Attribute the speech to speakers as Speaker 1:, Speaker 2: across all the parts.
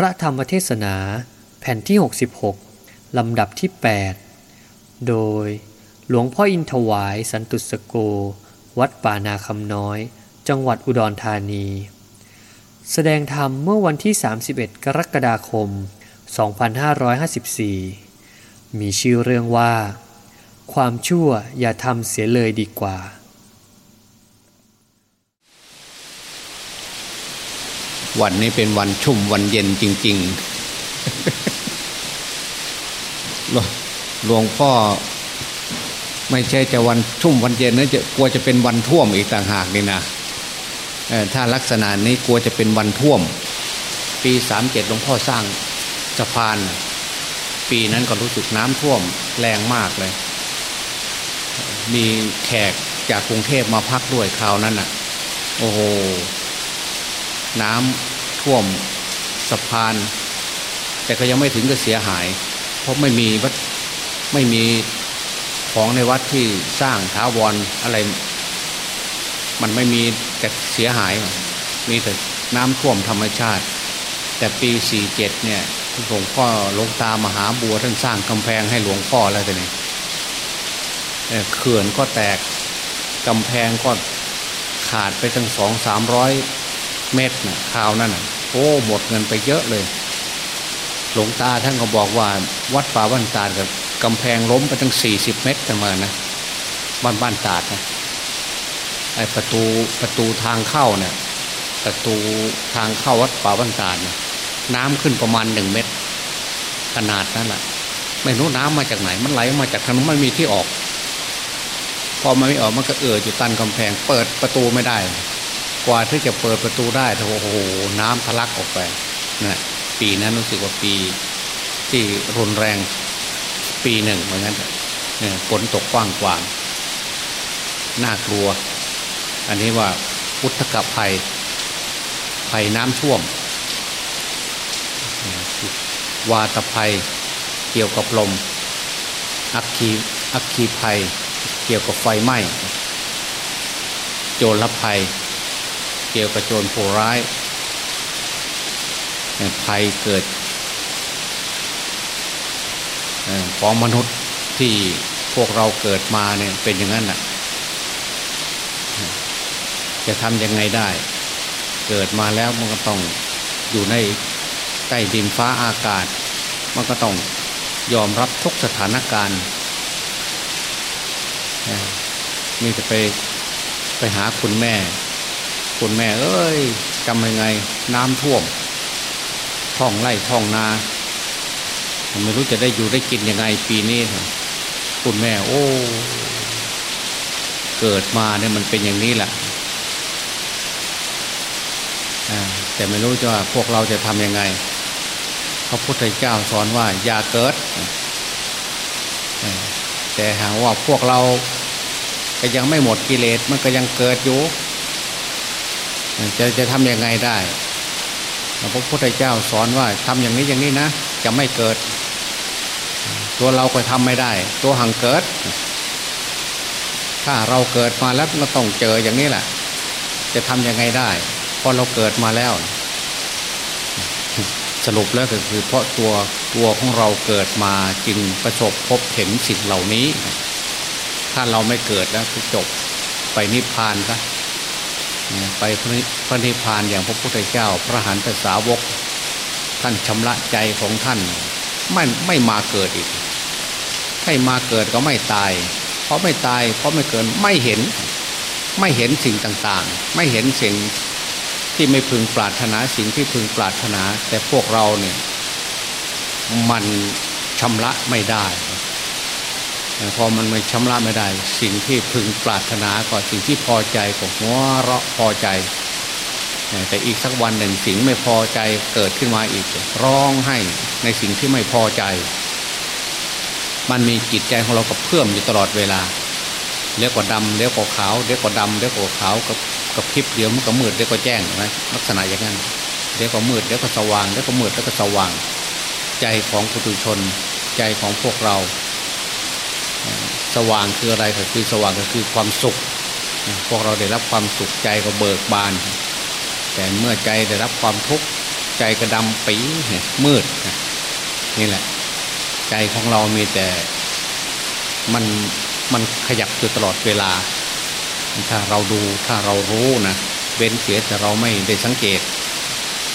Speaker 1: พระธรรมเทศนาแผ่นที่ 66 ลำดับที่ 8 โดยหลวงพ่ออินทวายสันตุสโก วัดป่านาคำน้อย จังหวัดอุดรธานี แสดงธรรมเมื่อวันที่ 31 กรกฎาคม 2554 มีชื่อเรื่องว่า ความชั่วอย่าทำเสียเลยดีกว่า
Speaker 2: วันนี้เป็นวันชุ่มวันเย็นจริง ๆ หลวงพ่อไม่ใช่จะวันชุ่มวันเย็นนะจะกลัวจะเป็นวันท่วมอีกต่างหากนี่นะถ้าลักษณะนี้กลัวจะเป็นวันท่วม ปีสามเจ็ดหลวงพ่อสร้างสะพาน ปีนั้นก็รู้สึกน้ำท่วมแรงมากเลย มีแขกจากกรุงเทพมาพักด้วยคราวนั้นอะ โอ้โห น้ำ ท่วมสะพาน แต่ก็ยังไม่ถึงกับเสียหาย เพราะไม่มีวัดไม่มีของในวัดที่สร้างท้าวรอะไร มันไม่มีแต่เสียหาย มีแต่น้ำท่วมธรรมชาติ แต่ปีสี่เจ็ดเนี่ยหลวงพ่อหลวงตามหาบัวท่านสร้างกำแพงให้หลวงพ่อแล้วแต่เนี่ยเอ่อเขื่อนก็แตกกำแพงก็ขาดไปทั้งสองสามร้อยเมตรนะคราวนั้นนะ โอ้หมดเงินไปเยอะเลย หลวงตาท่านก็บอกว่า วัดป่าบ้านตาดกับกำแพงล้มไปทั้งสี่สิบเมตรกันมานะบ้านบ้านตาดนะไอประตูประตูทางเข้าเนี่ยประตูทางเข้าวัดป่าบ้านตาดเนี่ยน้ำขึ้นประมาณหนึ่งเมตร ขนาดนั้นแหละไม่รู้น้ำมาจากไหน มันไหลมาจากทางนู้นมันมีที่ออก พอมันไม่ออกมันก็เอ่ออยู่ตันกำแพง เปิดประตูไม่ได้ กว่าที่จะเปิดประตูได้โอ้โหน้ำทะลักออกไปนะปีนั้นรู้สึกว่าปีที่รุนแรงปีหนึ่งเหมือนกันฝนตกกว้างกวางน่ากลัว อันนี้ว่าพุทธกับภัยภัยน้ำท่วม วาตภัยเกี่ยวกับลม อัคคีอัคคีภัยเกี่ยวกับไฟไหม้ โจรภัย เกี่ยวกับโจรผู้ร้ายภัยเกิดของมนุษย์ที่พวกเราเกิดมาเนี่ยเป็นอย่างนั้นน่ะ จะทำยังไงได้ เกิดมาแล้วมันก็ต้องอยู่ในใต้ดินฟ้าอากาศ มันก็ต้องยอมรับทุกสถานการณ์นี่จะไปไปหาคุณแม่ คุณแม่เอ้ยจำยังไงน้ำท่วมท้องไร่ท้องนาไม่รู้จะได้อยู่ได้กินยังไงปีนี้คุณแม่ โอ้เกิดมาเนี่ยมันเป็นอย่างนี้แหละแต่ไม่รู้จะว่าพวกเราจะทำยังไงพระพุทธเจ้าสอนว่าอย่าเกิด แต่หากว่าพวกเราก็ยังไม่หมดกิเลสมันก็ยังเกิดอยู่ จะจะทำยังไงได้พระพุทธเจ้าสอนว่าทำอย่างนี้อย่างนี้นะ จะไม่เกิด ตัวเราก็ทำไม่ได้ ตัวหังเกิด ถ้าเราเกิดมาแล้วเราต้องเจออย่างนี้แหละ จะทำยังไงได้พอเราเกิดมาแล้ว สรุปแล้วก็คือเพราะตัวตัวของเราเกิดมาจึงประสบพบเห็นสิ่งเหล่านี้ ถ้าเราไม่เกิดแล้วคือจบไปนิพพานซะ ไปพระนิพพานอย่างพระพุทธเจ้า พระหันตสาวก ท่านชำระใจของท่านไม่ไม่มาเกิดอีกให้มาเกิดก็ไม่ตาย เพราะไม่ตาย เพราะไม่เกิดไม่เห็นไม่เห็นสิ่งต่างๆ ไม่เห็นสิ่งที่ไม่พึงปรารถนาสิ่งที่พึงปรารถนา แต่พวกเราเนี่ยมันชำระไม่ได้ พอมันไม่ชำระไม่ได้ สิ่งที่พึงปรารถนาก็สิ่งที่พอใจก็หัวเราะพอใจ แต่อีกสักวันหนึ่งสิ่งไม่พอใจเกิดขึ้นมาอีก ร้องให้ในสิ่งที่ไม่พอใจ มันมีจิตใจของเรากับเพื่อมอยู่ตลอดเวลาเลี้ยวกว่าดำเลี้ยวกว่าขาวเลี้ยวกว่าดำเลี้ยวกว่าขาวกับกับพริบเดียวมันก็มืดเลี้ยวกว่าแจ้งนะลักษณะอย่างนั้นเลี้ยวกว่ามืดเลี้ยวกว่าสว่างเลี้ยวกว่ามืดเลี้ยวกว่าสว่าง ใจของปุถุชนใจของพวกเรา สว่างคืออะไรก็คือสว่างก็คือความสุข พวกเราได้รับความสุขใจก็เบิกบาน แต่เมื่อใจได้รับความทุกข์ใจกระดำปีมืดนี่แหละ ใจของเรามีแต่มันมันขยับอยู่ตลอดเวลา ถ้าเราดูถ้าเรารู้นะเว้นเสียแต่เราไม่ได้สังเกต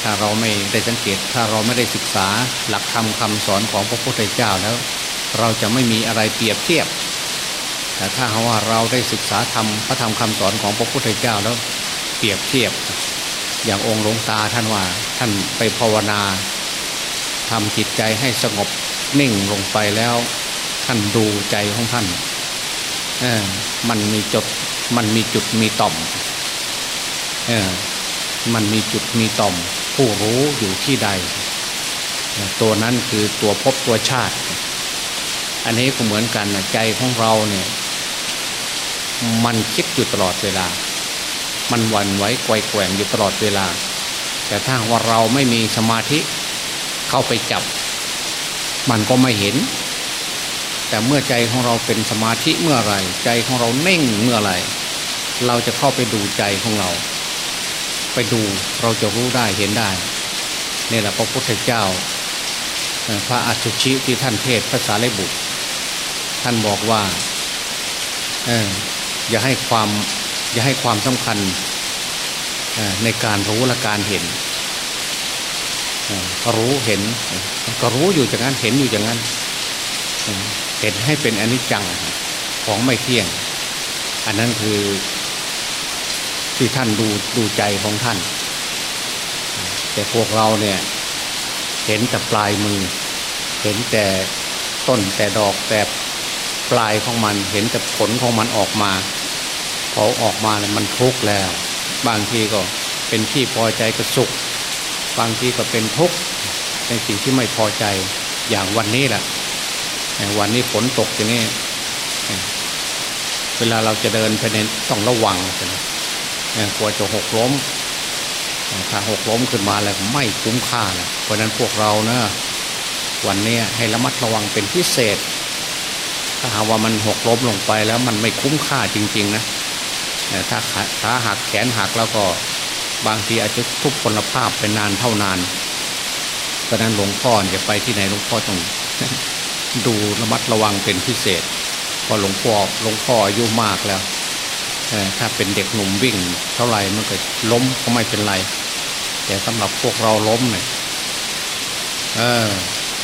Speaker 2: ถ้าเราไม่ได้สังเกต ถ้าเราไม่ได้ศึกษาหลักธรรมคาสอนของพระพุทธเจ้าแล้ว เราจะไม่มีอะไรเปรียบเทียบ แต่ถ้าว่าเราได้ศึกษาธรรมพระธรรมคำสอนของพระพุทธเจ้าแล้วเปรียบเทียบ อย่างองค์หลวงตาท่านว่าท่านไปภาวนาทำจิตใจให้สงบนิ่งลงไปแล้วท่านดูใจของท่านเออมันมีจุดมันมีจุดมีต่อมเออมันมีจุดมีต่อม ผู้รู้อยู่ที่ใด ตัวนั้นคือตัวพบตัวชาติ อันนี้ก็เหมือนกันนะใจของเราเนี่ย มันคิดอยู่ตลอดเวลา มันวันไว้ไกวแกว่งอยู่ตลอดเวลา แต่ถ้าว่าเราไม่มีสมาธิเข้าไปจับ มันก็ไม่เห็น แต่เมื่อใจของเราเป็นสมาธิเมื่อไรใจของเราเน่งเมื่อไรเราจะเข้าไปดูใจของเรา ไปดูเราจะรู้ได้เห็นได้นี่แหละพระพุทธเจ้าพระอัจฉริที่ท่านเทศภาษาเลบุตร ท่านบอกว่าเอออย่าให้ความอย่าให้ความสำคัญในการรู้และการเห็นรู้เห็น ก็รู้อยู่อย่างนั้นเห็นอยู่อย่างนั้น เห็นให้เป็นอนิจจังของไม่เที่ยง อันนั้นคือที่ท่านดูดูใจของท่าน แต่พวกเราเนี่ยเห็นแต่ปลายมือ เห็นแต่ต้นแต่ดอกแต่ ปลายของมันเห็นแต่ผลของมันออกมาพอออกมาเนี่ยมันทุกข์แล้ว บางทีก็เป็นที่พอใจก็สุข บางทีก็เป็นทุกข์ในสิ่งที่ไม่พอใจอย่างวันนี้แหละวันนี้ฝนตกอย่างนี้เวลาเราจะเดินไปในต้องระวังนะกลัวจะหกล้มถ้าหกล้มขึ้นมาแล้วไม่คุ้มค่านะเพราะนั้นพวกเรานะวันนี้ให้ระมัดระวังเป็นพิเศษ ถ้าหากว่ามันหกล้มลงไปแล้วมันไม่คุ้มค่าจริง ๆ นะถ้าขาหักแขนหักแล้วก็บางทีอาจจะทุพพลภาพไปนานเท่านานเพราะนั้นหลวงพ่อจะไปที่ไหนหลวงพ่อต้องดูระมัดระวังเป็นพิเศษพอหลวงพ่อหลวงพ่ออายุมากแล้วถ้าเป็นเด็กหนุ่มวิ่ง เท่าไหร่มันก็ล้มก็ไม่เป็นไร แต่สำหรับพวกเราล้มเนี่ยเออ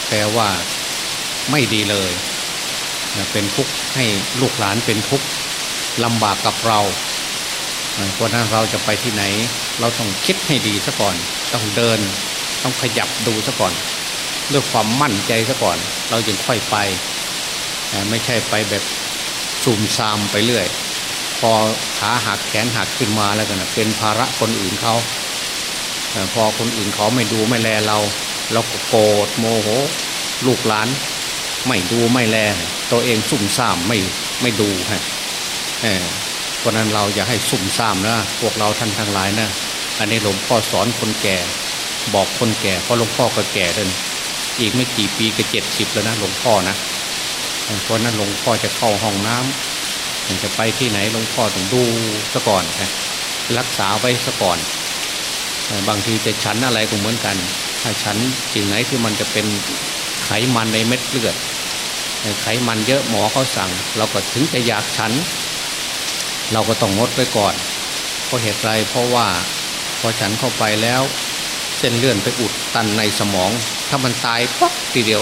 Speaker 2: แปลว่าไม่ดีเลย เป็นทุกข์ให้ลูกหลานเป็นทุกข์ลำบากกับเราเพราะนั้นเราจะไปที่ไหน เราต้องคิดให้ดีซะก่อน ต้องเดิน ต้องขยับดูซะก่อนด้วยความมั่นใจซะก่อน เราจึงค่อยไป ไม่ใช่ไปแบบซุ่มซามไปเรื่อย พอขาหักแขนหักขึ้นมาแล้วกันเป็นภาระคนอื่นเขาพอคนอื่นเขาไม่ดูไม่แลเรา เราก็โกรธโมโห ลูกหลาน ไม่ดูไม่แล ตัวเองซุ่มซ่ามไม่ไม่ดูฮะเพราะนั้นเราอย่าให้ซุ่มซ่ามนะพวกเราท่านทั้งหลายนะอันนี้หลวงพ่อสอนคนแก่ บอกคนแก่เพราะหลวงพ่อก็แก่เดินอีกไม่กี่ปีก็เจ็ดสิบแล้วนะหลวงพ่อนะเพราะนั้นหลวงพ่อจะเข้าห้องน้ำจะไปที่ไหนหลวงพ่อต้องดูซะก่อนนะรักษาไว้ซะก่อน บางทีจะฉันอะไรก็เหมือนกัน ถ้าฉันสิ่งไหนที่มันจะเป็นไขมันในเม็ดเลือด ไขมันเยอะหมอเขาสั่ง เราก็ถึงจะอยากฉัน เราก็ต้องงดไว้ก่อน เพราะเหตุไรเพราะว่าพอฉันเข้าไปแล้ว เส้นเลื่อนไปอุดตันในสมอง ถ้ามันตายปั๊บทีเดียว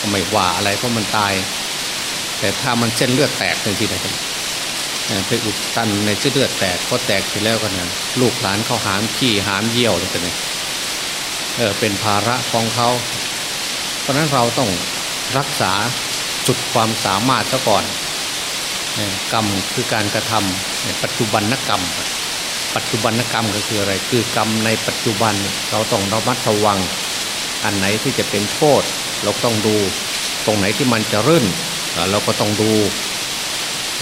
Speaker 2: ก็ไม่ว่าอะไรเพราะมันตาย แต่ถ้ามันเส้นเลือดแตกทันทีนะไปอุดตันในเส้นเลือดแตกพอแตกทีแล้วกันนะลูกหลานเขาหามขี้หามเยี่ยวเลยกันเนี่ยเออเป็นภาระของเขา เพราะนั้นเราต้องรักษา จุดความสามารถซะก่อน กรรมคือการกระทำปัจจุบันนกรรม ปัจจุบันนกรรมก็คืออะไร คือกรรมในปัจจุบันเราต้องระมัดระวัง อันไหนที่จะเป็นโทษเราต้องดู ตรงไหนที่มันจะรื่นเราก็ต้องดู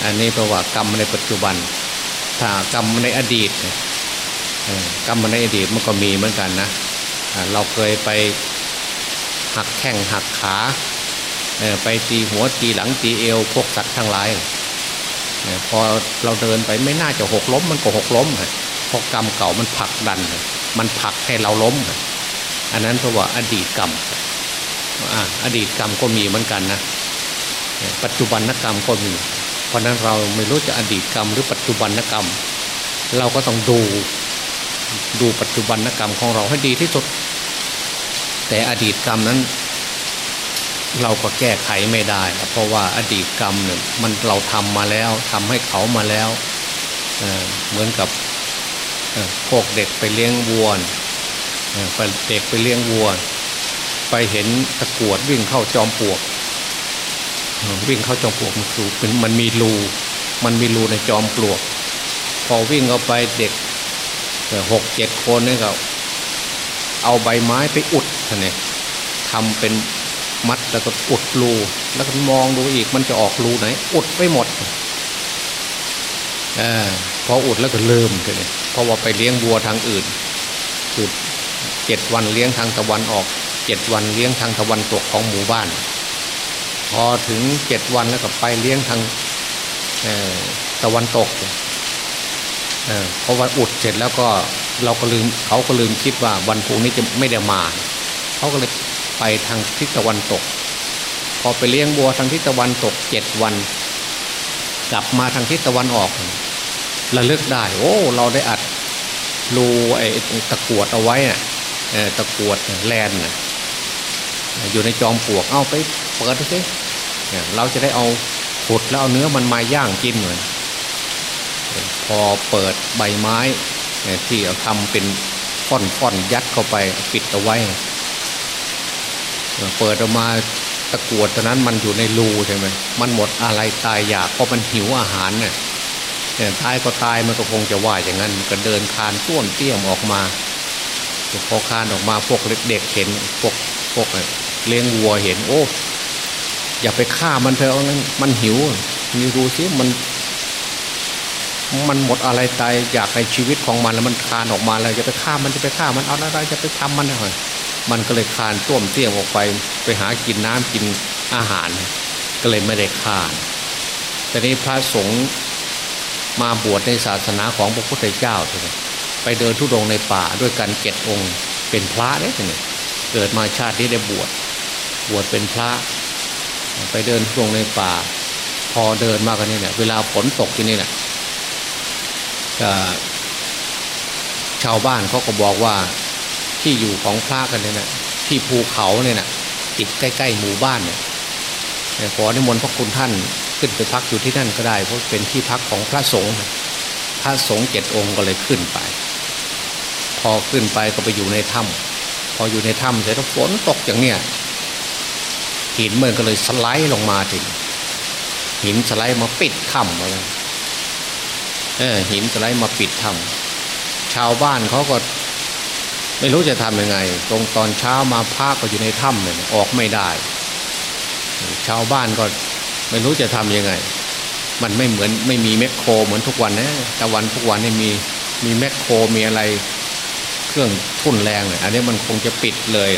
Speaker 2: อันนี้แปลว่ากรรมในปัจจุบัน ถ้ากรรมในอดีตกรรมในอดีตมันก็มีเหมือนกันนะ เราเคยไปหักแข้งหักขา ไปตีหัวตีหลังตีเอวพวกสัตว์ทั้งหลายพอเราเดินไปไม่น่าจะหกล้มมันก็หกล้มเพราะกรรมเก่ามันผลักดัน มันผลักให้เราล้ม อันนั้นเพราะว่าอดีตกรรมอดีตกรรมก็มีเหมือนกันนะปัจจุบันกรรมก็มี เพราะนั้นเราไม่รู้จะอดีตกรรมหรือปัจจุบันกรรม เราก็ต้องดูดูปัจจุบันกรรมของเราให้ดีที่สุด แต่อดีตกรรมนั้น เราก็แก้ไขไม่ได้เพราะว่าอดีตกรรมเนี่ยมันเราทำมาแล้วทำให้เขามาแล้วเเหมือนกับพวกเด็กไปเลี้ยงวัวเด็กไปเลี้ยงวัว ไปเห็นตะกวดวิ่งเข้าจอมปลวก วิ่งเข้าจอมปลวกมันคือมันมีรูมันมีรูในจอมปลวก พอวิ่งเข้าไปเด็กหกเจ็ดคนนี่ก็เอาใบไม้ไปอุดท่านเนี่ยทำเป็น มัดแล้วก็อุดรูแล้วก็มองดูอีกมันจะออกรูไหน อุดไปหมดอพออุดแล้วก็เริ่มเลยเพราะว่าไปเลี้ยงวัวทางอื่นคือเจ็ดวันเลี้ยงทางตะวันออกเจ็ดวันเลี้ยงทางตะวันตกของหมู่บ้าน พอถึงเจ็ดวันแล้วก็ไปเลี้ยงทางตะวันตกเพราะว่าอุดเสร็จแล้วก็เราก็ลืมเขาก็ลืมคิดว่าวันพรุ่งนี้จะไม่ได้มา เขาก็เลย ไปทางทิศตะวันตก พอไปเลี้ยงวัวทางทิศตะวันตกเจ็ดวัน กลับมาทางทิศตะวันออกระลึกได้ โอ้ เราได้อัดรูไอ้ตะกวดเอาไว้อะตะกวดแลนอยู่ในจอมปลวกเอาไปเปิดดูสิเราจะได้เอาขุดแล้วเอาเนื้อมันมาย่างกินเหมือนพอเปิดใบไม้ที่เอาทำเป็นฟ่อนฟ่อนยัดเข้าไปปิดเอาไว้ เปิดออกมาตะกวดตอนนั้นมันอยู่ในรูใช่ไหมมันหมดอะไรตายอยากเพราะมันหิวอาหารเนี่ยตายก็ตายมันก็คงจะว่าอย่างนั้นก็เดินคานต้วนเตี้ยมออกมาพอคานออกมาพวกเด็กเห็นพวกพวกเลี้ยงวัวเห็น โอ้อย่าไปฆ่ามันเถอะนั้นมันหิวมีรู้สิมัน มันหมดอะไรตายอยากในชีวิตของมันแล้วมันคานออกมาแล้วจะไปฆ่ามันจะไปฆ่ามันเอาอะไรจะไปทำมันหน่อย มันก็เลยคานต้วมเตี้ยมออกไปไปหากินน้ำกินอาหาร ก็เลยไม่ได้ฆ่าแต่นี้พระสงฆ์มาบวชในศาสนาของพระพุทธเจ้าเลยไปเดินทุดงในป่าด้วยกันเจ็ดองค์ เป็นพระเนี่ยเกิดมาชาตินี้ได้บวชบวชเป็นพระ ไปเดินทุดงในป่า พอเดินมากันนี่เนี่ยเวลาฝนตกที่นี่เนี่ยชาวบ้านเขาก็บอกว่า ที่อยู่ของพระกันเนี่ยนะที่ภูเขาเนี่ยนะติดใกล้ๆหมู่บ้านเนี่ยขอในมนต์พระคุณท่านขึ้นไปพักอยู่ที่นั่นก็ได้เพราะเป็นที่พักของพระสงฆ์พระสงฆ์เจ็ดองค์ก็เลยขึ้นไป พอขึ้นไปก็ไปอยู่ในถ้ำพออยู่ในถ้ำเสร็จแล้วฝนตกอย่างเนี้ยหินมันก็เลยสไลด์ลงมาถึงหินสไลด์มาปิดถ้ำเลยเออหินสไลด์มาปิดถ้ำชาวบ้านเขาก็ ไม่รู้จะทำยังไง ตรงตอนเช้ามาพาก็อยู่ในถ้ำเนี่ยออกไม่ได้ ชาวบ้านก็ไม่รู้จะทำยังไง มันไม่เหมือนไม่มีแมคโครเหมือนทุกวันนะแต่วันทุกวันนี่มีมีแมคโครมีอะไรเครื่องทุ่นแรงเลยอันนี้มันคงจะปิดเลย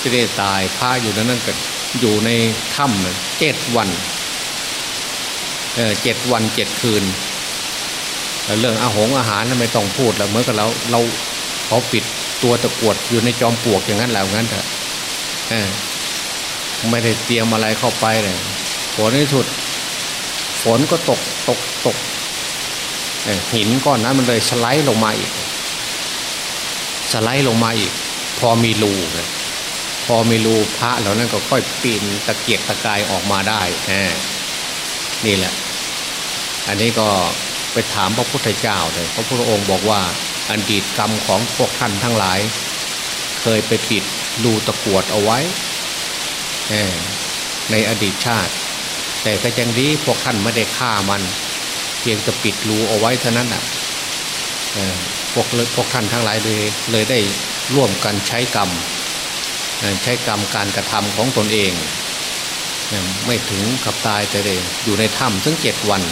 Speaker 2: ที่ได้ตายพาอยู่นั้นนั่นก็อยู่ในถ้ำเลยเจ็ดวันเออเจ็ดวันเจ็ดคืน เรื่องอาหงอาหารไม่ต้องพูดแล้วเมื่อกับเราเรา เขาปิดตัวตะกวดอยู่ในจอมปลวกอย่างนั้นแล้วงั้นเถอะไม่ได้เตรียมอะไรเข้าไปเลยฝนในสุด ฝนก็ตกตกตกหินก้อนนั้นมันเลยสไลด์ลงมาอีก สไลด์ลงมาอีก พอมีรูนะพอมีรูพระเหล่านั้นก็ค่อยปีนตะเกียกตะกายออกมาได้นี่แหละ อันนี้ก็ไปถามพระพุทธเจ้าเลยพระพุทธองค์บอกว่า อดีตกรรมของพวกท่านทั้งหลาย เคยไปปิดรูตะกวดเอาไว้ในอดีตชาติ แต่ก็ยังดีพวกท่านไม่ได้ฆ่ามัน เพียงจะปิดรูเอาไว้เท่านั้นอะพวกพวกท่านทั้งหลายเลยเลยได้ร่วมกันใช้กรรมใช้กรรมการกระทำของตนเอง ไม่ถึงกับตายแต่เลยอยู่ในถ้ำทั้งเจ็ดวัน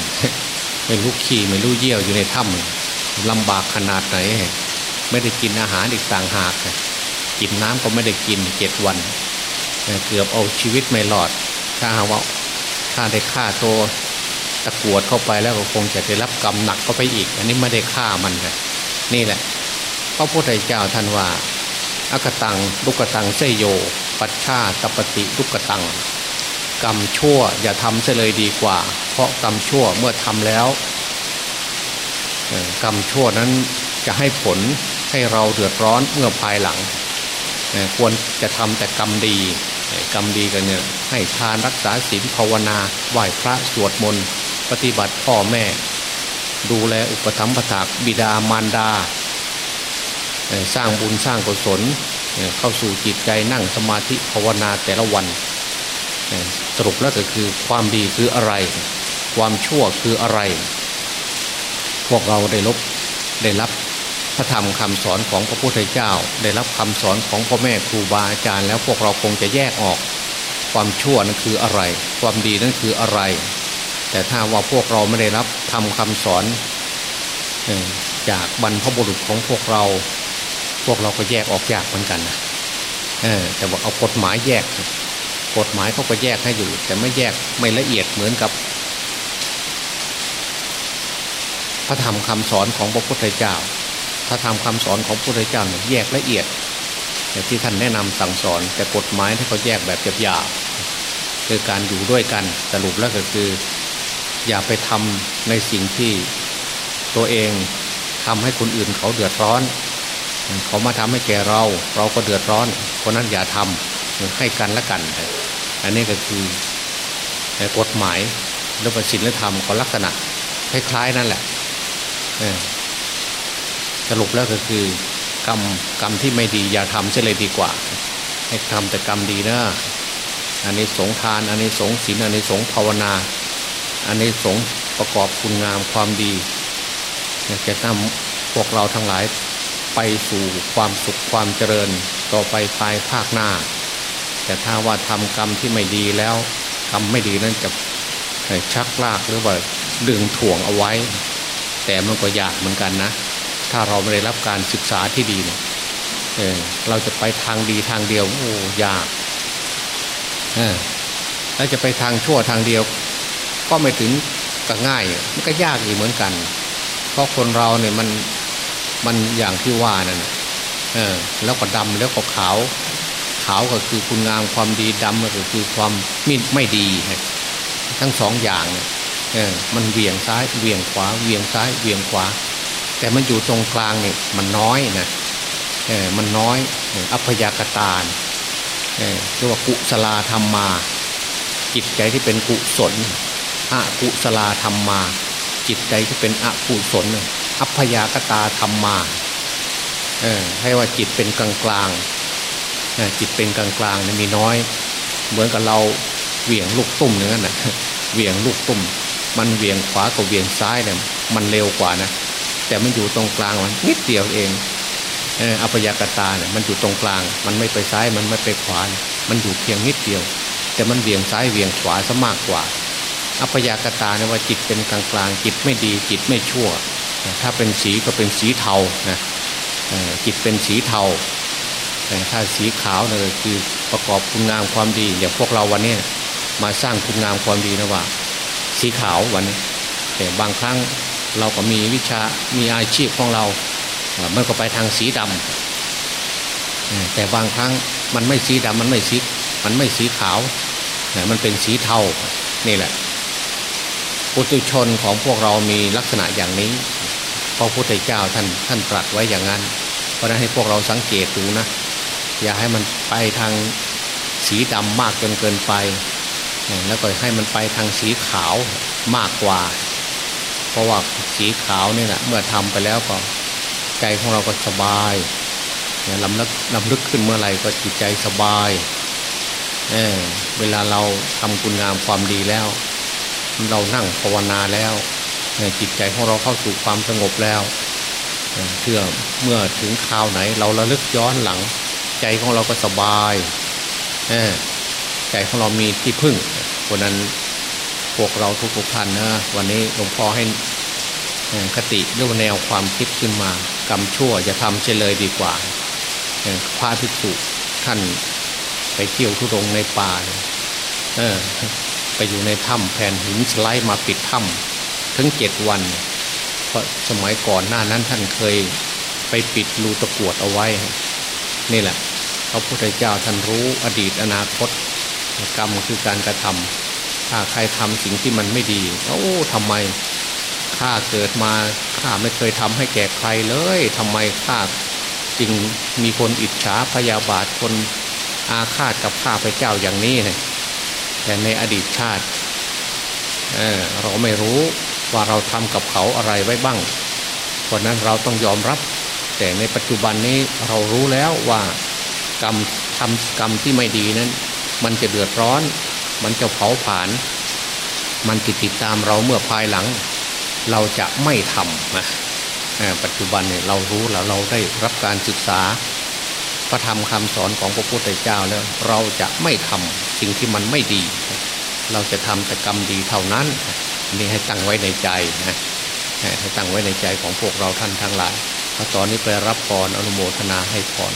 Speaker 2: ไม่รู้ขี่ไม่รู้เยี่ยวอยู่ในถ้ำ ลำบากขนาดไหน ไม่ได้กินอาหารอีกต่างหาก กินน้ำก็ไม่ได้กินเจ็ดวัน เกือบเอาชีวิตไม่รอด ถ้าหาว่าถ้าได้ฆ่าตัวตะกวดเข้าไปแล้วก็คงจะได้รับกรรมหนักเข้าไปอีก อันนี้ไม่ได้ฆ่ามันเลยนี่แหละ พระพุทธเจ้าท่านว่าอกตังลุกตังเสยโย ปัชชาตปฏิลุกตัง กรรมชั่วอย่าทำเสเลยดีกว่า เพราะกรรมชั่วเมื่อทำแล้ว กรรมชั่วนั้นจะให้ผลให้เราเดือดร้อนเมื่อภายหลัง ควรจะทำแต่กรรมดี กรรมดีกันเนี่ยให้ทานรักษาศีลภาวนาไหว้พระสวดมนต์ปฏิบัติพ่อแม่ ดูแลอุปถัมภะถากบิดามารดา สร้างบุญสร้างกุศลเข้าสู่จิตใจนั่งสมาธิภาวนาแต่ละวันสรุปแล้วก็คือความดีคืออะไร ความชั่วคืออะไร วกเราได้ลบได้รับพระธรรมคำสอนของพระพุทธเจ้า ได้รับคำสอนของพ่อแม่ครูบาอาจารย์ แล้วพวกเราคงจะแยกออก ความชั่วนั้นคืออะไร ความดีนั้นคืออะไร แต่ถ้าว่าพวกเราไม่ได้รับทำคำสอนจากบรรพบุรุษของพวกเรา พวกเราก็แยกออกยากเหมือนกันนะแต่ว่าเอากฎหมายแยก กฎหมายเขาก็แยกให้อยู่ แต่ไม่แยกไม่ละเอียดเหมือนกับ พ ระธรรมคำสอนของพระพุทธเจ้า พระธรรมคำสอนของพระพุทธเจ้าเนี่ยแยกละเอียดอย่างที่ท่านแนะนำสั่งสอนแต่กฎหมายที่เขาแยกแบบหยาบๆคือการอยู่ด้วยกันสรุปแล้วก็คือ อย่าไปทำในสิ่งที่ตัวเองทำให้คนอื่นเขาเดือดร้อน เขามาทำให้แก่เรา เราก็เดือดร้อนคนนั้นอย่าทำให้กันและกัน อันนี้ก็คือกฎหมายหรือว่าศีลธรรมก็ลักษณะคล้ายๆนั่นแหละ สรุปแล้วก็คือกรรมกรรมที่ไม่ดีอย่าทำเสียเลยดีกว่า ให้ทำแต่กรรมดีนะอันนี้สงทาน อันนี้สงศีลอันนี้สงภาวนา อันนี้สงประกอบคุณงามความดีจะนำพวกเราทั้งหลายไปสู่ความสุขความเจริญต่อไปภายภาคหน้า แต่ถ้าว่าทำกรรมที่ไม่ดีแล้วกรรมไม่ดีนั้นจะชักลากหรือว่าดึงถ่วงเอาไว้ แต่มันก็ยากเหมือนกันนะ ถ้าเราไม่ได้รับการศึกษาที่ดีเนี่ยเเราจะไปทางดีทางเดียวโอ้ยากเออแล้วจะไปทางชั่วทางเดียว ก็ไม่ถึงก็ง่าย มันก็ยากอีกเหมือนกัน เพราะคนเราเนี่ยมันมันอย่างที่ว่านั่นเออแล้วก็ดำแล้วก็ขาว ขาวก็คือคุณงามความดีดำก็คือความมิไม่ดี ทั้งสองอย่างเนี่ย เออมันเวียงซ้ายเวียงขวาเวียงซ้ายเวียงขวา แต่มันอยู่ตรงกลางเนี่ยมันน้อยนะเออมันน้อยอัพยากตาเออเรียกว่ากุศลธรรมมา จิตใจที่เป็นกุศลอกุศลธรรมมา จิตใจที่เป็นอกุศลอัพยากตาธรรมมาเออให้ว่าจิตเป็นกลางกลางจิตเป็นกลางกลางมีน้อย เหมือนกับเราเหวี่ยงลูกตุ้มอย่างนั้อนนะเหวี่ยงลูกตุ้ม มันเวียงขวากับเวียงซ้ายเนี่ยมันเร็วกว่านะ แต่มันอยู่ตรงกลางมันนิดเดียวเองเอออภยากตาเนี่ยมันอยู่ตรงกลาง มันไม่ไปซ้ายมันไม่ไปขวา มันอยู่เพียงนิดเดียว แต่มันเวียงซ้ายเวียงขวาซะมากกว่าอภยากตาเนี่ยว่าจิตเป็นกลางกลางจิตไม่ดีจิตไม่ชั่ว ถ้าเป็นสีก็เป็นสีเทานะจิตเป็นสีเทาถ้าสีขาวเนี่ยคือประกอบคุณงามความดีอย่างพวกเราวันนี้มาสร้างคุณงามความดีนะว่า สีขาววันนี้แต่บางครั้งเราก็มีวิชามีอาชีพของเรา มันก็ไปทางสีดำแต่บางครั้งมันไม่สีดำมันไม่สีมันไม่สีขาวมันเป็นสีเทานี่แหละปุถุชนของพวกเรามีลักษณะอย่างนี้พระพุทธเจ้าท่านท่านตรัสไว้อย่างนั้น เพราะนั้นให้พวกเราสังเกตดูนะ อย่าให้มันไปทางสีดำมากจนเกินไป แล้วก็ให้มันไปทางสีขาวมากกว่า เพราะว่าสีขาวนี่แหละเมื่อทำไปแล้วก็ใจของเราก็สบายลำลึกลำลึกขึ้นเมื่อไหร่ก็จิตใจสบายเเวลาเราทำคุณงามความดีแล้ว เรานั่งภาวนาแล้วจิตใจของเราเข้าสู่ความสงบแล้วเพื่อเมื่อถึงคราวไหน เราระลึกย้อนหลัง ใจของเราก็สบาย ใจของเรามีที่พึ่งเพราะนั้นพวกเราทุกๆท่านนะวันนี้หลวงพ่อให้คติเรื่องแนวความคิดขึ้นมากรรมชั่วจะทำเฉลยดีกว่าพระภิกษุท่านไปเที่ยวทุรงในป่าเออไปอยู่ในถ้ำแผ่นหินสไลด์มาปิดถ้ำถึงเจ็ดวัน เพราะสมัยก่อนหน้านั้นท่านเคยไปปิดรูตะกวดเอาไว้ นี่แหละพระพุทธเจ้าท่านรู้อดีตอนาคต กรรมคือการกระทำถ้าใครทำสิ่งที่มันไม่ดีโอ้ทำไมข้าเกิดมาข้าไม่เคยทำให้แก่ใครเลยทำไมข้าจึงมีคนอิจฉาพยาบาทคนอาฆาตกับข้าพเจ้าอย่างนี้เนี่ยแต่ในอดีตชาติเเราไม่รู้ว่าเราทำกับเขาอะไรไว้บ้างเพราะนั้นเราต้องยอมรับ แต่ในปัจจุบันนี้เรารู้แล้วว่ากรรมทำกรรมที่ไม่ดีนั้น มันจะเดือดร้อน มันจะเผาผลาญมันติดติดตามเราเมื่อภายหลัง เราจะไม่ทำนะปัจจุบันเนี่ยเรารู้แล้วเราได้รับการศึกษา พระธรรมคำสอนของพระพุทธเจ้าแล้วเราจะไม่ทำสิ่งที่มันไม่ดี เราจะทำแต่กรรมดีเท่านั้นนี่ให้ตั้งไว้ในใจนะให้ตั้งไว้ในใจของพวกเราท่านทั้งหลายพอตอนนี้ไปรับพรอนุโมทนาให้พร